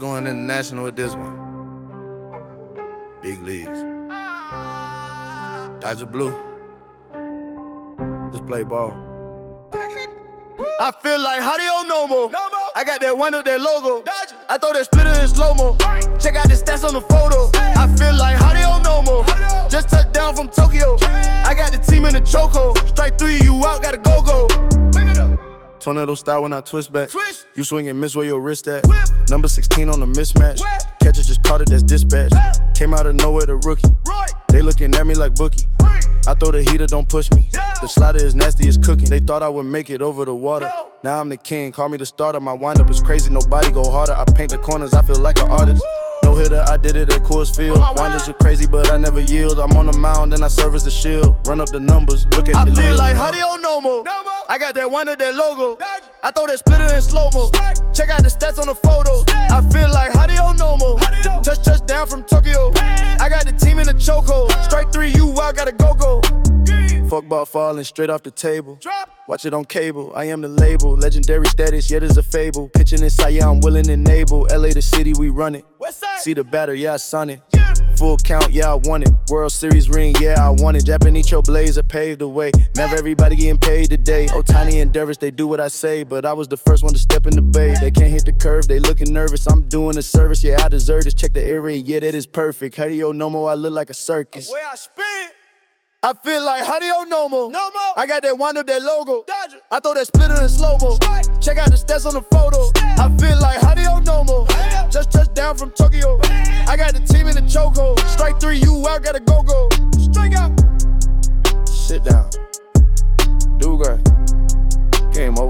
Going international with this one. Big leagues. Dodger blue. Just play ball. I feel like Hadi no more. I got that one of that logo. I throw that splitter in slow mo. Check out the stats on the photo. I feel like Hadi no more. Just touched down from Tokyo. I got the team in the chokehold. Strike three, you out, gotta go go. Tornado style when I twist back. Twist. You swing and miss where your wrist at. Whip. Number 16 on the mismatch. Whip. Catcher just caught it, that's dispatch. Whip. Came out of nowhere, the rookie. Roy, They looking at me like bookie. I throw the heater, don't push me. Yeah. The slider is nasty as cooking. They thought I would make it over the water. Now I'm the king, call me the starter. My windup is crazy, nobody go harder. I paint the corners, I feel like an artist. No hitter, I did it at Coors Field. Winders are crazy, but I never yield. I'm on the mound, and I serve as the shield. Run up the numbers, look at I the feel like Hideo Nomo. No more. I got that one of that logo. I throw that splitter in slow mo. Check out the stats on the photos. I feel like Hadi no more. Hadi-o. Touch touchdown from Tokyo. I got the team in the chokehold. Strike three, you out, gotta go go. Fuck ball falling straight off the table. Watch it on cable. I am the label. Legendary status, yet is a fable. Pitching inside, yeah, I'm willing and able. LA the city, we run it. See the batter, yeah, I son it. Full count, yeah, I want it. World Series ring, yeah, I want it. Japanese Blazer paved the way. Never everybody getting paid today. Oh, Tiny and Darvish, they do what I say. But I was the first one to step in the bay. They can't hit the curve, they looking nervous. I'm doing a service, yeah, I deserve this. Check the area, yeah, that is perfect. Hadio more? I look like a circus. Where I spin, I feel like Hideo Nomo. no more. No more. I got that wind up that logo. Dodger. I throw that splitter in slow mo. Check out the stats on the photo. I feel like Hideo Nomo. Hadi-o. Just touched down from Tokyo. I got the team in the chokehold. Strike three, you out, gotta go go. String out. Sit down. Do great. Game over.